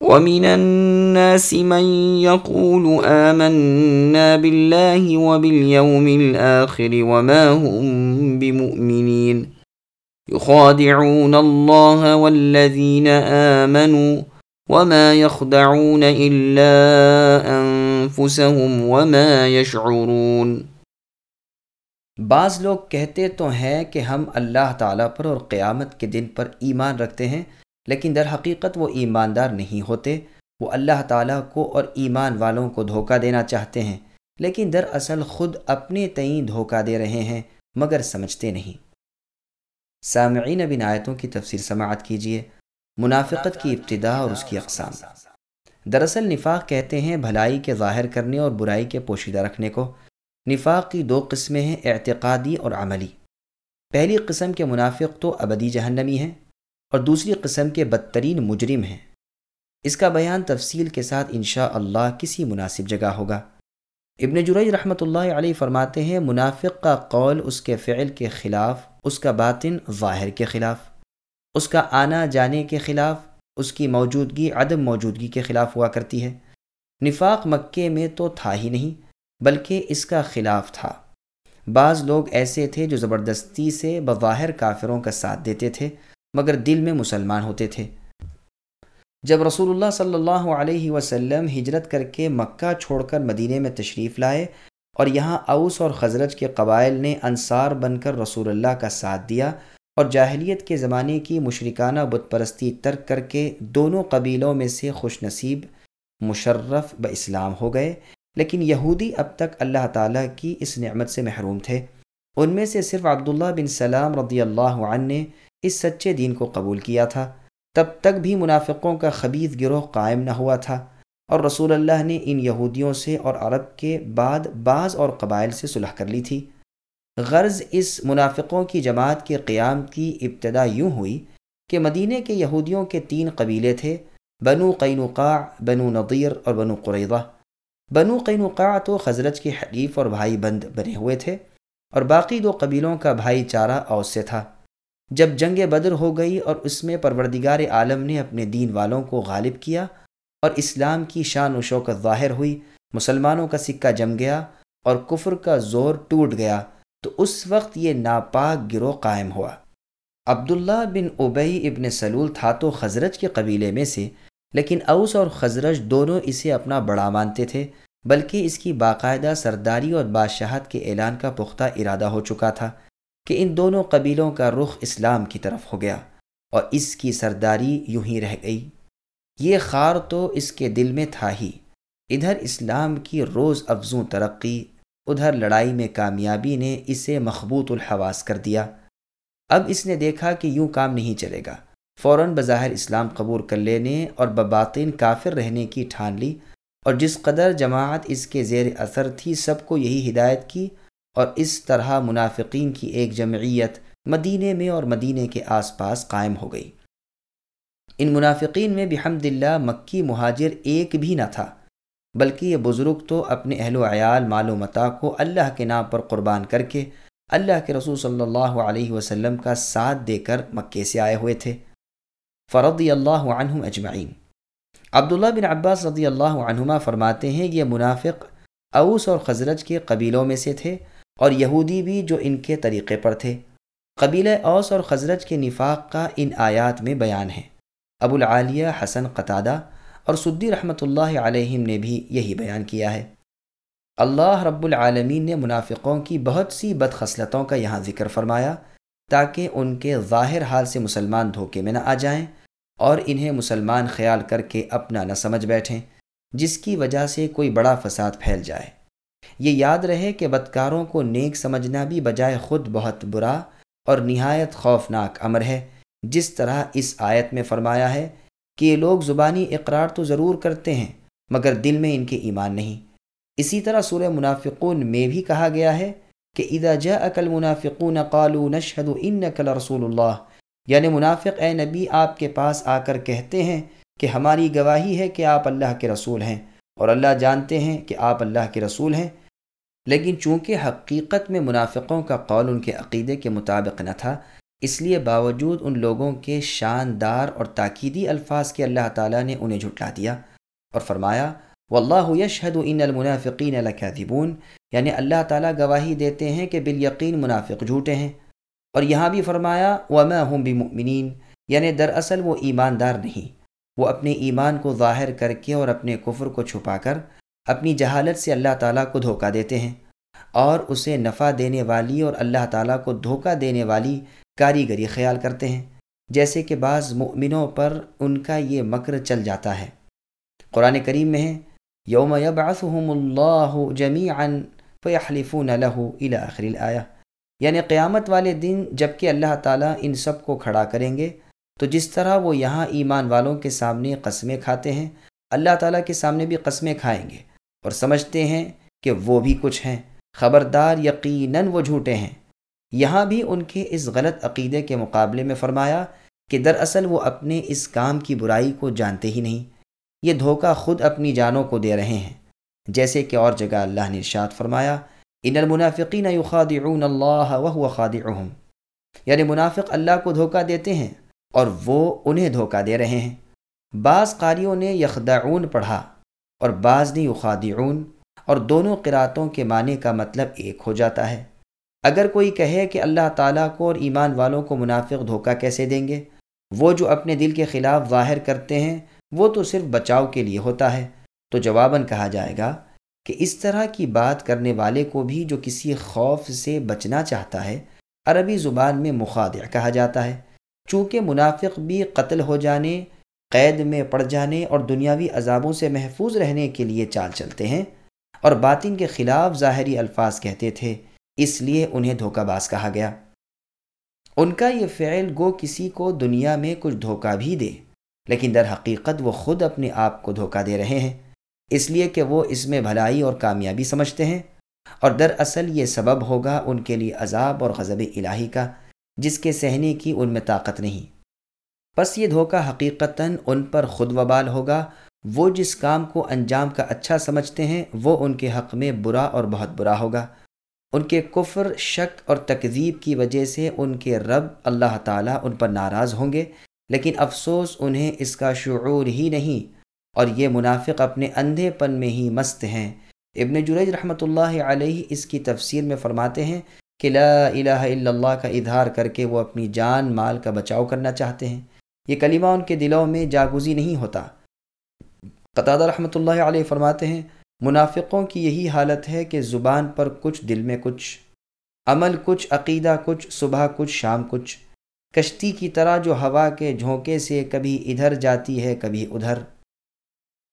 ومن الناس من يقول آمنا بالله وباليوم الآخر وما هم بمؤمنين. يخادعون الله والذين آمنوا وما يخدعون إلا أنفسهم وما يشعرون. بعض لوگ کہتے تو ہیں کہ ہم اللہ تعالیٰ پر اور قیامت کے دن پر ایمان رکھتے ہیں لیکن در حقیقت وہ ایماندار نہیں ہوتے۔ وہ اللہ تعالیٰ کو اور ایمان والوں کو دھوکہ دینا چاہتے ہیں، لیکن در اصل خود اپنے تئیں دھوکہ دے رہے ہیں، مگر سمجھتے نہیں۔ سامعین بن آیتوں کی تفسیر سماعت کیجیے منافقت کی ابتدا اور اس کی اقسام۔ دراصل نفاق کہتے ہیں بھلائی کے ظاہر کرنے اور برائی کے پوشیدہ رکھنے کو۔ نفاق کی دو قسمیں ہیں، اعتقادی اور عملی۔ پہلی قسم کے منافق تو ابدی جہنمی ہیں۔ اور دوسری قسم کے بدترین مجرم ہیں۔ اس کا بیان تفصیل کے ساتھ انشاء اللہ کسی مناسب جگہ ہوگا۔ ابن جرئی رحمۃ اللہ علیہ فرماتے ہیں، منافق کا قول اس کے فعل کے خلاف، اس کا باطن ظاہر کے خلاف، اس کا آنا جانے کے خلاف، اس کی موجودگی، عدم موجودگی کے خلاف ہوا کرتی ہے۔ نفاق مکے میں تو تھا ہی نہیں، بلکہ اس کا خلاف تھا۔ بعض لوگ ایسے تھے جو زبردستی سے بظاہر کافروں کا ساتھ دیتے تھے۔ مگر دل میں مسلمان ہوتے تھے۔ جب رسول اللہ صلی اللہ علیہ وسلم ہجرت کر کے مکہ چھوڑ کر مدینہ میں تشریف لائے اور یہاں اوس اور خزرج کے قبائل نے انصار بن کر رسول اللہ کا ساتھ دیا اور جاہلیت کے زمانے کی مشرکانہ بت پرستی ترک کر کے دونوں قبیلوں میں سے خوش نصیب، مشرف ب اسلام ہو گئے۔ لیکن یہودی اب تک اللہ تعالیٰ کی اس نعمت سے محروم تھے۔ ان میں سے صرف عبداللہ بن سلام رضی اللہ عنہ نے اس سچے دین کو قبول کیا تھا۔ تب تک بھی منافقوں کا خبیص گروہ قائم نہ ہوا تھا اور رسول اللہ نے ان یہودیوں سے اور عرب کے بعد بعض اور قبائل سے صلح کر لی تھی۔ غرض اس منافقوں کی جماعت کے قیام کی ابتدا یوں ہوئی کہ مدینہ کے یہودیوں کے تین قبیلے تھے، بنو قینوقاع بنو نظیر اور بنو قریضہ بنو قینوقاع تو خزرج کے حلیف اور بھائی بند بنے ہوئے تھے اور باقی دو قبیلوں کا بھائی چارہ اوس سے تھا۔ جب جنگ بدر ہو گئی اور اس میں پروردگار عالم نے اپنے دین والوں کو غالب کیا اور اسلام کی شان و شوکت ظاہر ہوئی، مسلمانوں کا سکہ جم گیا اور کفر کا زور ٹوٹ گیا، تو اس وقت یہ ناپاک گروہ قائم ہوا۔ عبداللہ بن ابئی ابن سلول تھا تو خزرج کے قبیلے میں سے، لیکن اوس اور خزرج دونوں اسے اپنا بڑا مانتے تھے، بلکہ اس کی باقاعدہ سرداری اور بادشاہت کے اعلان کا پختہ ارادہ ہو چکا تھا۔ کہ ان دونوں قبیلوں کا رخ اسلام کی طرف ہو گیا اور اس کی سرداری یوں ہی رہ گئی۔ یہ خار تو اس کے دل میں تھا ہی۔ ادھر اسلام کی روز افزوں ترقی، ادھر لڑائی میں کامیابی نے اسے مخبوط الحواس کر دیا۔ اب اس نے دیکھا کہ یوں کام نہیں چلے گا۔ فوراً بظاہر اسلام قبول کر لینے اور بباطن کافر رہنے کی ٹھان لی اور جس قدر جماعت اس کے زیر اثر تھی، سب کو یہی ہدایت کی اور اس طرح منافقین کی ایک جمعیت مدینے میں اور مدینے کے آس پاس قائم ہو گئی۔ ان منافقین میں بحمد اللہ مکی مہاجر ایک بھی نہ تھا، بلکہ یہ بزرگ تو اپنے اہل و عیال مال و متا کو اللہ کے نام پر قربان کر کے اللہ کے رسول صلی اللہ علیہ وسلم کا ساتھ دے کر مکے سے آئے ہوئے تھے۔ فرضی اللہ عنہم اجمعین۔ عبداللہ بن عباس رضی اللہ عنہما فرماتے ہیں یہ منافق اوس اور خزرج کے قبیلوں میں سے تھے۔ اور یہودی بھی جو ان کے طریقے پر تھے۔ قبیلہ اوس اور خزرج کے نفاق کا ان آیات میں بیان ہے۔ ابو العالیہ، حسن، قطادہ اور سدی رحمۃ اللہ علیہم نے بھی یہی بیان کیا ہے۔ اللہ رب العالمین نے منافقوں کی بہت سی بدخصلتوں کا یہاں ذکر فرمایا تاکہ ان کے ظاہر حال سے مسلمان دھوکے میں نہ آ جائیں اور انہیں مسلمان خیال کر کے اپنا نہ سمجھ بیٹھیں، جس کی وجہ سے کوئی بڑا فساد پھیل جائے۔ یہ یاد رہے کہ بدکاروں کو نیک سمجھنا بھی بجائے خود بہت برا اور نہایت خوفناک امر ہے۔ جس طرح اس آیت میں فرمایا ہے کہ یہ لوگ زبانی اقرار تو ضرور کرتے ہیں، مگر دل میں ان کے ایمان نہیں۔ اسی طرح سورہ منافقون میں بھی کہا گیا ہے کہ ادا جا عقل منافقون قالو نشہد ان نقل رسول اللہ یعنی منافق، اے نبی، آپ کے پاس آ کر کہتے ہیں کہ ہماری گواہی ہے کہ آپ اللہ کے رسول ہیں۔ اور اللہ جانتے ہیں کہ آپ اللہ کے رسول ہیں۔ لیکن چونکہ حقیقت میں منافقوں کا قول ان کے عقیدے کے مطابق نہ تھا، اس لیے باوجود ان لوگوں کے شاندار اور تاکیدی الفاظ کے اللہ تعالیٰ نے انہیں جھٹلا دیا اور فرمایا، واللہ یشہد ان المنافقین لکاذبون یعنی اللہ تعالیٰ گواہی دیتے ہیں کہ بالیقین منافق جھوٹے ہیں۔ اور یہاں بھی فرمایا، وما هم بمؤمنین یعنی دراصل وہ ایماندار نہیں۔ وہ اپنے ایمان کو ظاہر کر کے اور اپنے کفر کو چھپا کر اپنی جہالت سے اللہ تعالیٰ کو دھوکہ دیتے ہیں اور اسے نفع دینے والی اور اللہ تعالیٰ کو دھوکہ دینے والی کاریگری خیال کرتے ہیں، جیسے کہ بعض مؤمنوں پر ان کا یہ مکر چل جاتا ہے۔ قرآن کریم میں ہے، یوم یبعثهم اللہ جمیعا فیحلفون له الى آخر الآیہ۔ یعنی قیامت والے دن جبکہ اللہ تعالیٰ ان سب کو کھڑا کریں گے تو جس طرح وہ یہاں ایمان والوں کے سامنے قسمیں کھاتے ہیں، اللہ تعالیٰ کے سامنے بھی قسمیں کھائیں گے اور سمجھتے ہیں کہ وہ بھی کچھ ہیں۔ خبردار یقیناً وہ جھوٹے ہیں۔ یہاں بھی ان کے اس غلط عقیدے کے مقابلے میں فرمایا کہ دراصل وہ اپنے اس کام کی برائی کو جانتے ہی نہیں۔ یہ دھوکہ خود اپنی جانوں کو دے رہے ہیں۔ جیسے کہ اور جگہ اللہ نے ارشاد فرمایا، ان المنافقین یخادعون اللہ وهو خادعهم یعنی منافق اللہ کو دھوکہ دیتے ہیں۔ اور وہ انہیں دھوکہ دے رہے ہیں۔ بعض قاریوں نے یخدعون پڑھا اور بعض نے یخادعون اور دونوں قراتوں کے معنی کا مطلب ایک ہو جاتا ہے۔ اگر کوئی کہے کہ اللہ تعالیٰ کو اور ایمان والوں کو منافق دھوکہ کیسے دیں گے؟ وہ جو اپنے دل کے خلاف ظاہر کرتے ہیں، وہ تو صرف بچاؤ کے لیے ہوتا ہے۔ تو جواباً کہا جائے گا کہ اس طرح کی بات کرنے والے کو بھی جو کسی خوف سے بچنا چاہتا ہے، عربی زبان میں مخادع کہا جاتا ہے۔ چونکہ منافق بھی قتل ہو جانے، قید میں پڑ جانے اور دنیاوی عذابوں سے محفوظ رہنے کے لیے چال چلتے ہیں اور باطن کے خلاف ظاہری الفاظ کہتے تھے، اس لیے انہیں دھوکہ باز کہا گیا۔ ان کا یہ فعل گو کسی کو دنیا میں کچھ دھوکہ بھی دے، لیکن در حقیقت وہ خود اپنے آپ کو دھوکہ دے رہے ہیں۔ اس لیے کہ وہ اس میں بھلائی اور کامیابی سمجھتے ہیں اور دراصل یہ سبب ہوگا ان کے لیے عذاب اور غضب الہی کا۔ جس کے سہنے کی ان میں طاقت نہیں۔ پس یہ دھوکہ حقیقتاً ان پر خود وبال ہوگا۔ وہ جس کام کو انجام کا اچھا سمجھتے ہیں، وہ ان کے حق میں برا اور بہت برا ہوگا۔ ان کے کفر، شک اور تکذیب کی وجہ سے ان کے رب اللہ تعالیٰ ان پر ناراض ہوں گے۔ لیکن افسوس انہیں اس کا شعور ہی نہیں۔ اور یہ منافق اپنے اندھے پن میں ہی مست ہیں۔ ابن جریج رحمۃ اللہ علیہ اس کی تفسیر میں فرماتے ہیں کہ لا الہ الا اللہ کا اظہار کر کے وہ اپنی جان مال کا بچاؤ کرنا چاہتے ہیں۔ یہ کلمہ ان کے دلوں میں جاگزی نہیں ہوتا۔ قطع رحمۃ اللہ علیہ فرماتے ہیں، منافقوں کی یہی حالت ہے کہ زبان پر کچھ دل میں کچھ، عمل کچھ، عقیدہ کچھ، صبح کچھ، شام کچھ۔ کشتی کی طرح جو ہوا کے جھونکے سے کبھی ادھر جاتی ہے، کبھی ادھر۔